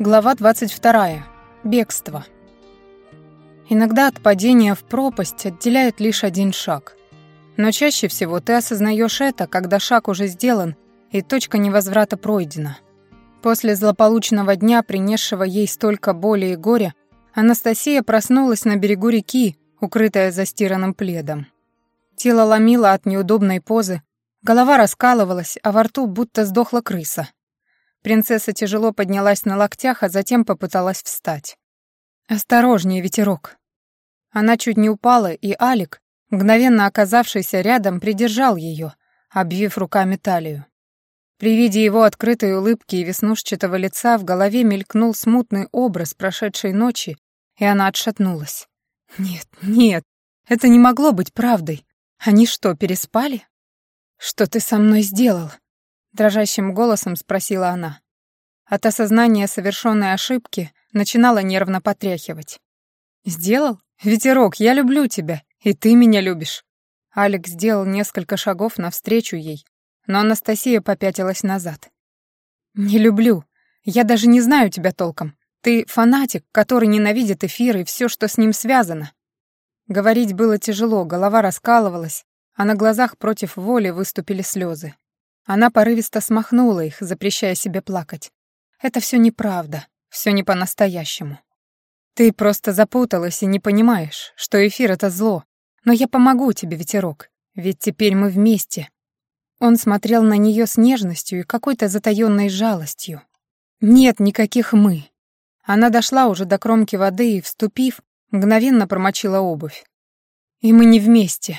Глава 22. Бегство. Иногда от падения в пропасть отделяет лишь один шаг. Но чаще всего ты осознаешь это, когда шаг уже сделан и точка невозврата пройдена. После злополучного дня, принесшего ей столько боли и горя, Анастасия проснулась на берегу реки, укрытая застиранным пледом. Тело ломило от неудобной позы, голова раскалывалась, а во рту будто сдохла крыса. Принцесса тяжело поднялась на локтях, а затем попыталась встать. «Осторожнее, ветерок!» Она чуть не упала, и Алик, мгновенно оказавшийся рядом, придержал ее, обвив руками талию. При виде его открытой улыбки и веснушчатого лица в голове мелькнул смутный образ прошедшей ночи, и она отшатнулась. «Нет, нет, это не могло быть правдой. Они что, переспали?» «Что ты со мной сделал?» Дрожащим голосом спросила она. От осознания совершенной ошибки начинала нервно потряхивать. «Сделал? Ветерок, я люблю тебя, и ты меня любишь». Алекс сделал несколько шагов навстречу ей, но Анастасия попятилась назад. «Не люблю. Я даже не знаю тебя толком. Ты фанатик, который ненавидит эфир и все, что с ним связано». Говорить было тяжело, голова раскалывалась, а на глазах против воли выступили слезы. Она порывисто смахнула их, запрещая себе плакать. Это все неправда, все не по-настоящему. Ты просто запуталась и не понимаешь, что эфир — это зло. Но я помогу тебе, ветерок, ведь теперь мы вместе. Он смотрел на нее с нежностью и какой-то затаённой жалостью. Нет никаких «мы». Она дошла уже до кромки воды и, вступив, мгновенно промочила обувь. И мы не вместе.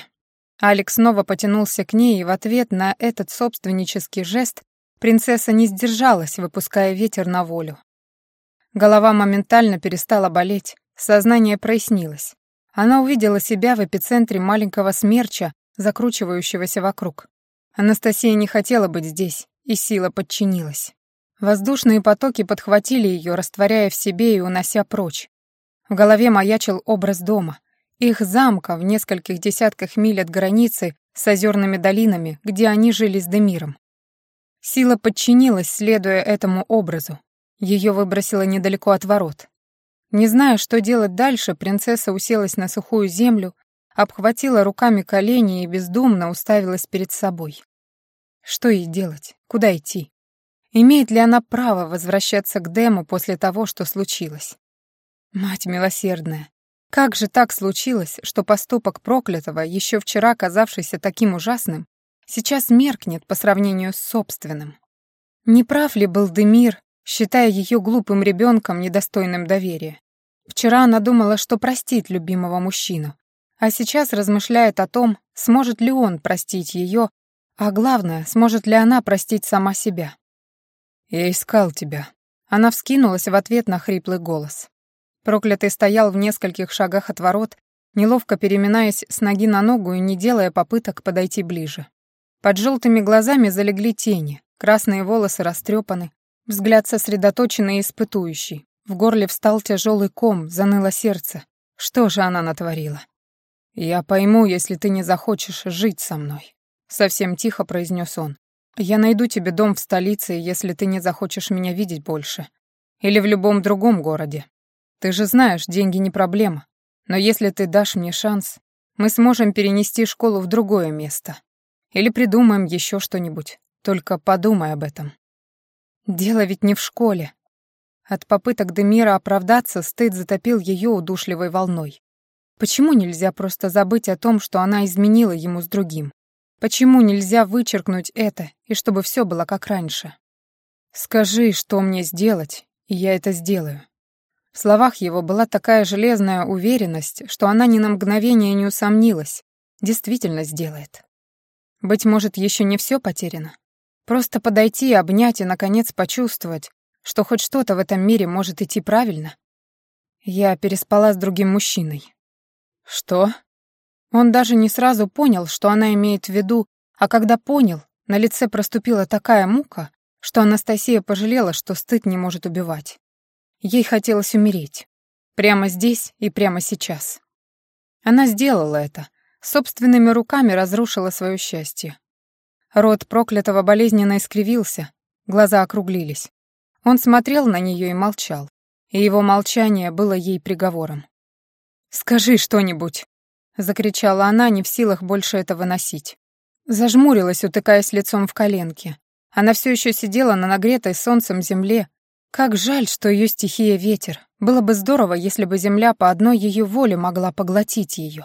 Алекс снова потянулся к ней, и в ответ на этот собственнический жест принцесса не сдержалась, выпуская ветер на волю. Голова моментально перестала болеть, сознание прояснилось. Она увидела себя в эпицентре маленького смерча, закручивающегося вокруг. Анастасия не хотела быть здесь, и сила подчинилась. Воздушные потоки подхватили ее, растворяя в себе и унося прочь. В голове маячил образ дома — их замка в нескольких десятках миль от границы с озерными долинами, где они жили с Демиром. Сила подчинилась, следуя этому образу. Ее выбросило недалеко от ворот. Не зная, что делать дальше, принцесса уселась на сухую землю, обхватила руками колени и бездумно уставилась перед собой. Что ей делать? Куда идти? Имеет ли она право возвращаться к Дему после того, что случилось? Мать милосердная, как же так случилось, что поступок проклятого, еще вчера казавшийся таким ужасным, сейчас меркнет по сравнению с собственным? Не прав ли был Демир, считая ее глупым ребенком, недостойным доверия? Вчера она думала, что простит любимого мужчину, а сейчас размышляет о том, сможет ли он простить ее, а главное, сможет ли она простить сама себя. «Я искал тебя». Она вскинулась в ответ на хриплый голос. Проклятый стоял в нескольких шагах от ворот, неловко переминаясь с ноги на ногу и не делая попыток подойти ближе. Под желтыми глазами залегли тени, красные волосы растрепаны, взгляд сосредоточенный и испытующий. В горле встал тяжелый ком, заныло сердце. Что же она натворила? «Я пойму, если ты не захочешь жить со мной», — совсем тихо произнес он. «Я найду тебе дом в столице, если ты не захочешь меня видеть больше. Или в любом другом городе. Ты же знаешь, деньги не проблема. Но если ты дашь мне шанс, мы сможем перенести школу в другое место. Или придумаем еще что-нибудь. Только подумай об этом. Дело ведь не в школе. От попыток Демира оправдаться стыд затопил ее удушливой волной. Почему нельзя просто забыть о том, что она изменила ему с другим? Почему нельзя вычеркнуть это, и чтобы все было как раньше? Скажи, что мне сделать, и я это сделаю. В словах его была такая железная уверенность, что она ни на мгновение не усомнилась, действительно сделает. Быть может, еще не все потеряно. Просто подойти, обнять и, наконец, почувствовать, что хоть что-то в этом мире может идти правильно. Я переспала с другим мужчиной. Что? Он даже не сразу понял, что она имеет в виду, а когда понял, на лице проступила такая мука, что Анастасия пожалела, что стыд не может убивать. Ей хотелось умереть. Прямо здесь и прямо сейчас. Она сделала это. Собственными руками разрушила свое счастье. Рот проклятого болезненно искривился, глаза округлились. Он смотрел на нее и молчал, и его молчание было ей приговором. «Скажи что-нибудь!» — закричала она, не в силах больше это выносить. Зажмурилась, утыкаясь лицом в коленки. Она все еще сидела на нагретой солнцем земле. Как жаль, что ее стихия ветер. Было бы здорово, если бы земля по одной ее воле могла поглотить ее.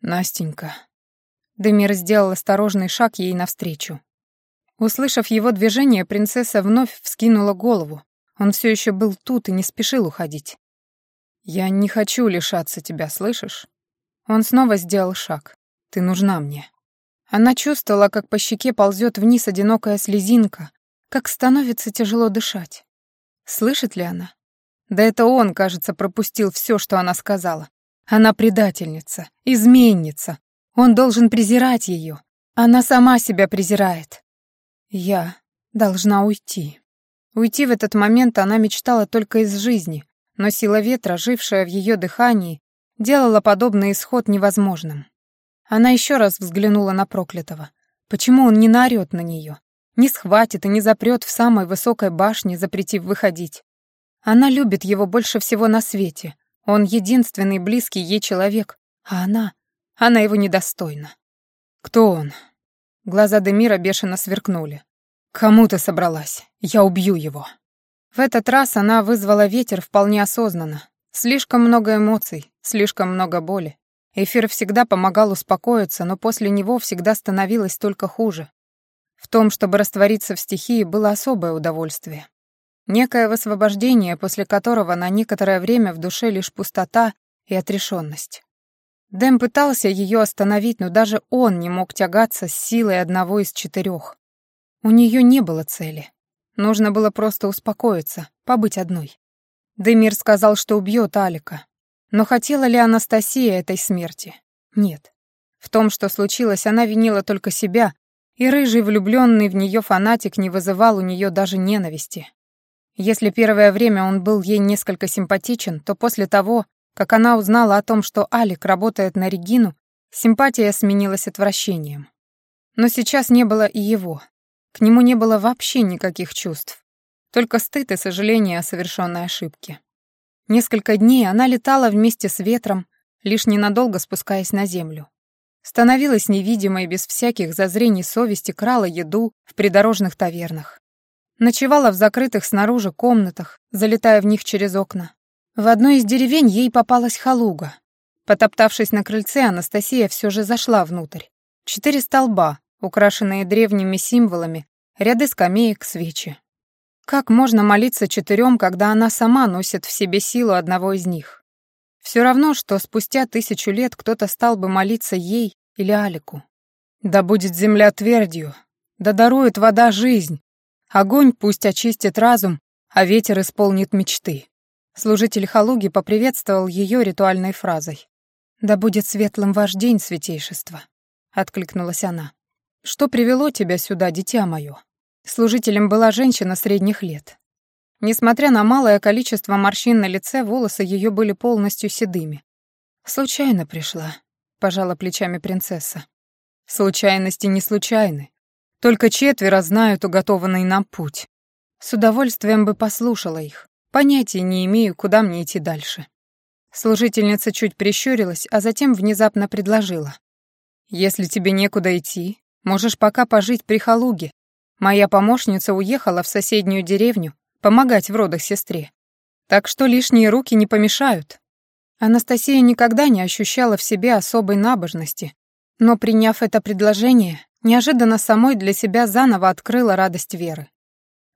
«Настенька». Демир сделал осторожный шаг ей навстречу. Услышав его движение, принцесса вновь вскинула голову. Он все еще был тут и не спешил уходить. «Я не хочу лишаться тебя, слышишь?» Он снова сделал шаг. «Ты нужна мне». Она чувствовала, как по щеке ползет вниз одинокая слезинка, как становится тяжело дышать. Слышит ли она? Да это он, кажется, пропустил все, что она сказала. Она предательница, изменница. Он должен презирать ее. Она сама себя презирает. Я должна уйти. Уйти в этот момент она мечтала только из жизни, но сила ветра, жившая в ее дыхании, делала подобный исход невозможным. Она еще раз взглянула на проклятого. Почему он не наорет на нее? Не схватит и не запрет в самой высокой башне, запретив выходить. Она любит его больше всего на свете. Он единственный близкий ей человек. А она... Она его недостойна. Кто он? Глаза Демира бешено сверкнули. «Кому ты собралась? Я убью его». В этот раз она вызвала ветер вполне осознанно. Слишком много эмоций, слишком много боли. Эфир всегда помогал успокоиться, но после него всегда становилось только хуже. В том, чтобы раствориться в стихии, было особое удовольствие. Некое высвобождение, после которого на некоторое время в душе лишь пустота и отрешенность. Дэм пытался ее остановить, но даже он не мог тягаться с силой одного из четырех. У нее не было цели. Нужно было просто успокоиться, побыть одной. Демир сказал, что убьет Алика. Но хотела ли Анастасия этой смерти? Нет. В том, что случилось, она винила только себя, и рыжий влюбленный в нее фанатик не вызывал у нее даже ненависти. Если первое время он был ей несколько симпатичен, то после того, как она узнала о том, что Алик работает на Регину, симпатия сменилась отвращением. Но сейчас не было и его. К нему не было вообще никаких чувств. Только стыд и сожаление о совершенной ошибке. Несколько дней она летала вместе с ветром, лишь ненадолго спускаясь на землю. Становилась невидимой без всяких зазрений совести, крала еду в придорожных тавернах. Ночевала в закрытых снаружи комнатах, залетая в них через окна. В одной из деревень ей попалась халуга. Потоптавшись на крыльце, Анастасия все же зашла внутрь. Четыре столба, украшенные древними символами, ряды скамеек, свечи. Как можно молиться четырем, когда она сама носит в себе силу одного из них? Все равно, что спустя тысячу лет кто-то стал бы молиться ей или Алику. Да будет земля твердью, да дарует вода жизнь, огонь пусть очистит разум, а ветер исполнит мечты. Служитель Халуги поприветствовал ее ритуальной фразой. «Да будет светлым ваш день, святейшество», — откликнулась она. «Что привело тебя сюда, дитя мое?» Служителем была женщина средних лет. Несмотря на малое количество морщин на лице, волосы ее были полностью седыми. «Случайно пришла», — пожала плечами принцесса. «Случайности не случайны. Только четверо знают уготованный нам путь. С удовольствием бы послушала их. Понятия не имею, куда мне идти дальше». Служительница чуть прищурилась, а затем внезапно предложила. «Если тебе некуда идти, можешь пока пожить при Халуге, Моя помощница уехала в соседнюю деревню помогать в родах сестре. Так что лишние руки не помешают. Анастасия никогда не ощущала в себе особой набожности, но, приняв это предложение, неожиданно самой для себя заново открыла радость веры.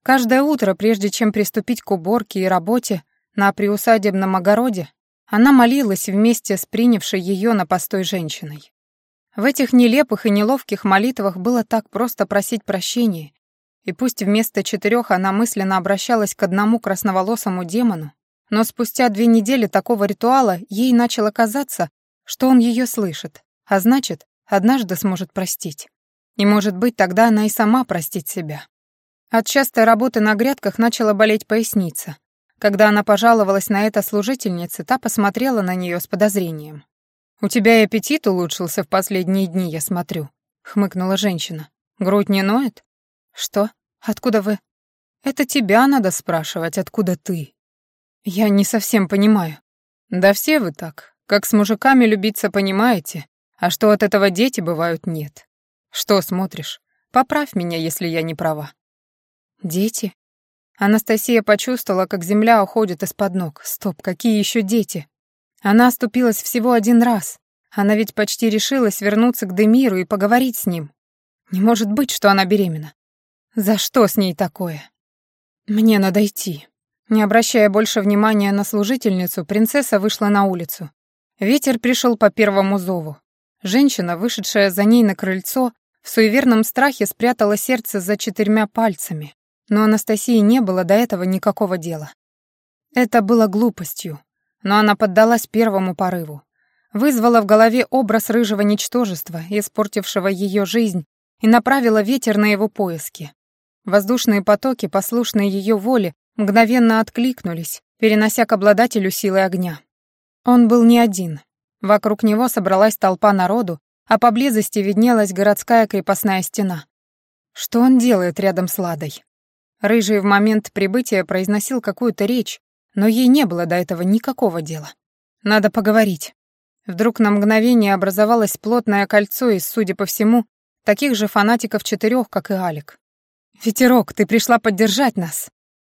Каждое утро, прежде чем приступить к уборке и работе на приусадебном огороде, она молилась вместе с принявшей ее на постой женщиной. В этих нелепых и неловких молитвах было так просто просить прощения, и пусть вместо четырех она мысленно обращалась к одному красноволосому демону, но спустя две недели такого ритуала ей начало казаться, что он ее слышит, а значит, однажды сможет простить. И, может быть, тогда она и сама простит себя. От частой работы на грядках начала болеть поясница. Когда она пожаловалась на это служительнице, та посмотрела на нее с подозрением. «У тебя и аппетит улучшился в последние дни, я смотрю», — хмыкнула женщина. «Грудь не ноет?» «Что? Откуда вы?» Это тебя надо спрашивать, откуда ты. Я не совсем понимаю. Да все вы так. Как с мужиками любиться понимаете, а что от этого дети бывают нет. Что смотришь? Поправь меня, если я не права. Дети? Анастасия почувствовала, как земля уходит из-под ног. Стоп, какие еще дети? Она оступилась всего один раз. Она ведь почти решилась вернуться к Демиру и поговорить с ним. Не может быть, что она беременна. За что с ней такое? Мне надо идти. Не обращая больше внимания на служительницу, принцесса вышла на улицу. Ветер пришел по первому зову. Женщина, вышедшая за ней на крыльцо, в суеверном страхе спрятала сердце за четырьмя пальцами. Но Анастасии не было до этого никакого дела. Это было глупостью, но она поддалась первому порыву. Вызвала в голове образ рыжего ничтожества, испортившего ее жизнь, и направила ветер на его поиски. Воздушные потоки, послушные ее воле, мгновенно откликнулись, перенося к обладателю силы огня. Он был не один. Вокруг него собралась толпа народу, а поблизости виднелась городская крепостная стена. Что он делает рядом с Ладой? Рыжий в момент прибытия произносил какую-то речь, но ей не было до этого никакого дела. Надо поговорить. Вдруг на мгновение образовалось плотное кольцо из, судя по всему, таких же фанатиков четырех, как и Алик. «Ветерок, ты пришла поддержать нас!»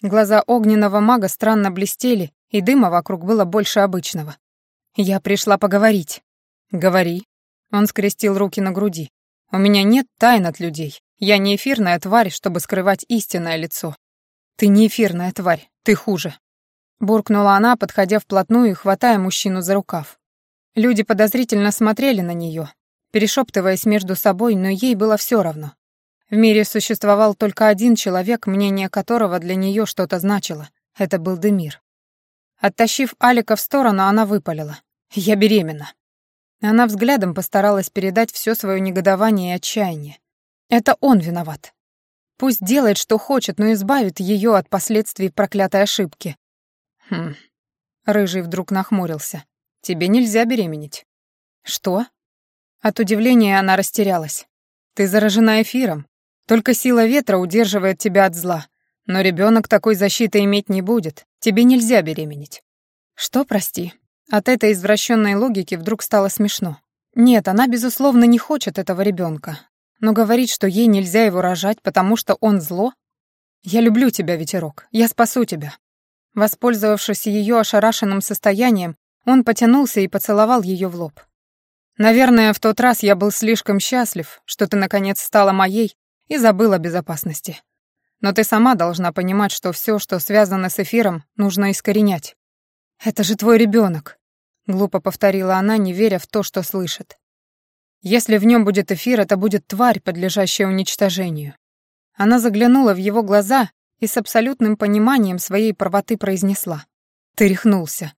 Глаза огненного мага странно блестели, и дыма вокруг было больше обычного. «Я пришла поговорить». «Говори». Он скрестил руки на груди. «У меня нет тайн от людей. Я не эфирная тварь, чтобы скрывать истинное лицо». «Ты не эфирная тварь, ты хуже». Буркнула она, подходя вплотную и хватая мужчину за рукав. Люди подозрительно смотрели на нее, перешептываясь между собой, но ей было все равно. В мире существовал только один человек, мнение которого для нее что-то значило. Это был Демир. Оттащив Алика в сторону, она выпалила. «Я беременна». Она взглядом постаралась передать все свое негодование и отчаяние. Это он виноват. Пусть делает, что хочет, но избавит ее от последствий проклятой ошибки. Хм. Рыжий вдруг нахмурился. Тебе нельзя беременеть. Что? От удивления она растерялась. Ты заражена эфиром. Только сила ветра удерживает тебя от зла. Но ребенок такой защиты иметь не будет. Тебе нельзя беременеть. Что, прости? От этой извращенной логики вдруг стало смешно. Нет, она, безусловно, не хочет этого ребенка. Но говорить, что ей нельзя его рожать, потому что он зло? Я люблю тебя, ветерок. Я спасу тебя. Воспользовавшись ее ошарашенным состоянием, он потянулся и поцеловал ее в лоб. Наверное, в тот раз я был слишком счастлив, что ты наконец стала моей, и забыл о безопасности. Но ты сама должна понимать, что все, что связано с эфиром, нужно искоренять. Это же твой ребенок, глупо повторила она, не веря в то, что слышит. Если в нем будет эфир, это будет тварь, подлежащая уничтожению. Она заглянула в его глаза и с абсолютным пониманием своей правоты произнесла. «Ты рехнулся».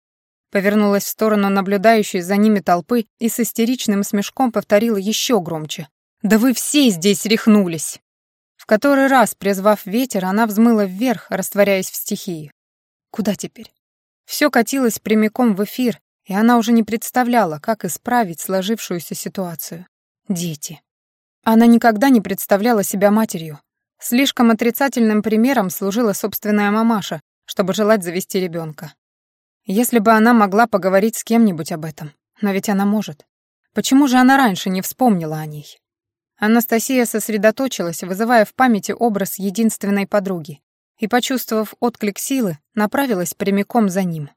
Повернулась в сторону наблюдающей за ними толпы и с истеричным смешком повторила еще громче. «Да вы все здесь рехнулись!» В который раз, призвав ветер, она взмыла вверх, растворяясь в стихии. Куда теперь? Все катилось прямиком в эфир, и она уже не представляла, как исправить сложившуюся ситуацию. Дети. Она никогда не представляла себя матерью. Слишком отрицательным примером служила собственная мамаша, чтобы желать завести ребенка. Если бы она могла поговорить с кем-нибудь об этом, но ведь она может. Почему же она раньше не вспомнила о ней? Анастасия сосредоточилась, вызывая в памяти образ единственной подруги, и, почувствовав отклик силы, направилась прямиком за ним.